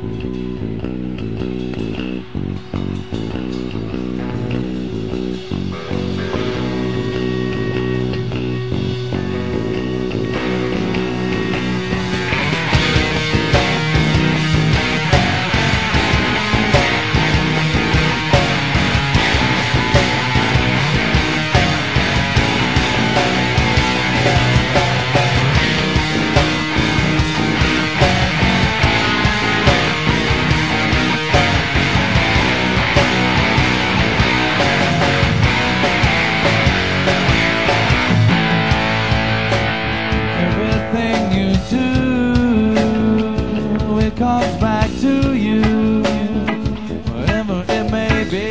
Thank mm -hmm. you. Comes back to you, whatever it may be.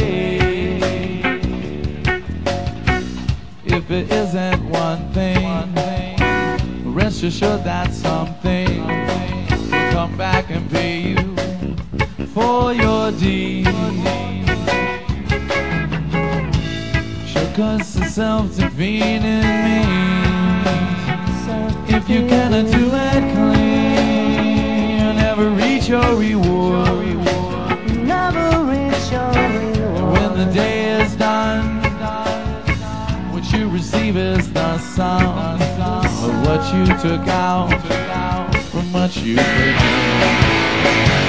If it isn't one thing, rest assured that something will come back and pay you for your deed. Sure, cause the self-defeating me. if you cannot do it what you receive is the sum of what you took out from what you put in.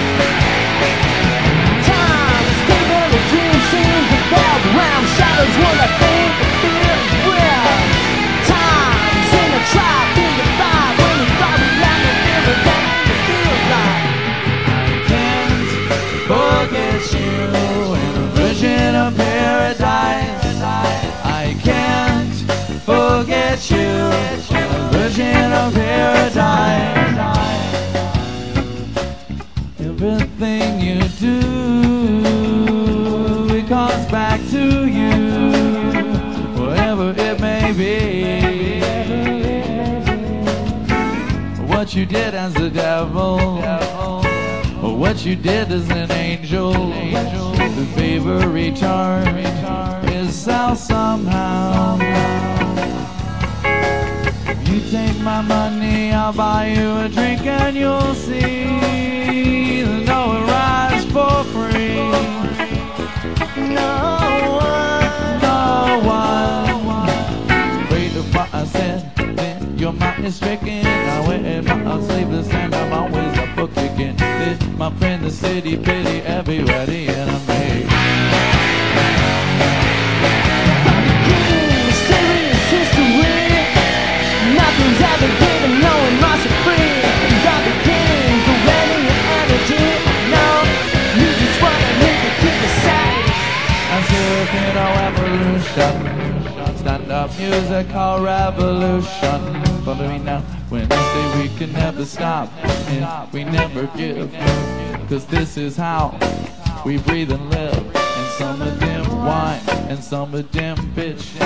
Everything you do, it comes back to you, wherever it may be. What you did as the devil, or what you did as an angel, the favor return itself somehow. You take my money, I'll buy you a drink and you'll see is stricken. I wear my sleeveless and I'm always a book again. This, my friend, the city pity everybody mysterious history. Nothing's ever given, no one must be free. The king, the energy. No, you just wanna make the. I'm in. Stand up musical revolution. Follow me now when I say we can never stop and we never give. Cause this is how we breathe and live. And some of them whine and some of them bitch.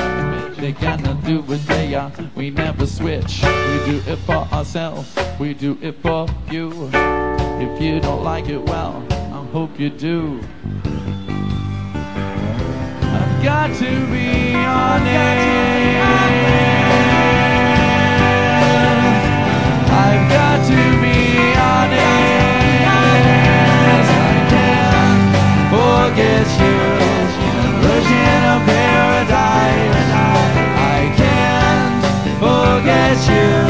They cannot do what they are. We never switch. We do it for ourselves. We do it for you. If you don't like it, well, I hope you do got to be honest. I've got to be honest. I can't forget you, version of paradise. I can't forget you.